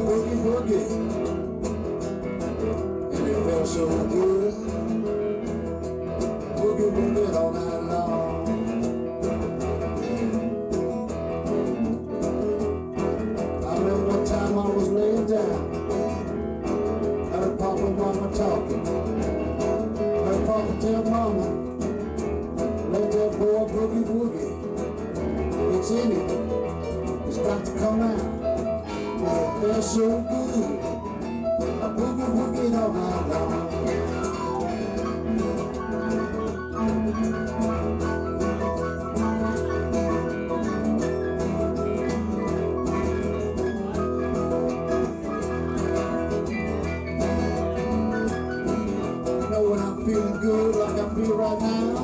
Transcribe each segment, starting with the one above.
boogie, boogie. And it felt so good. Senhor.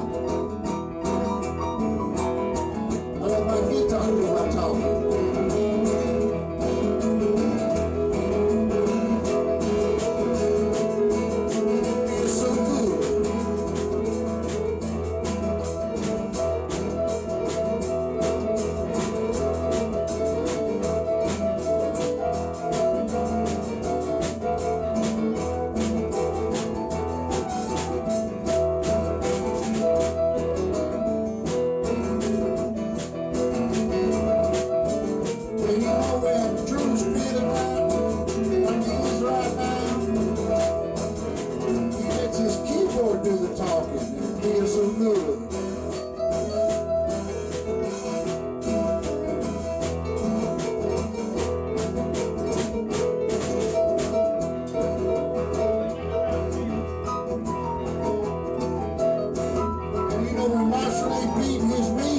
David, why should beat his meat?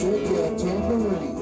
should get temporary.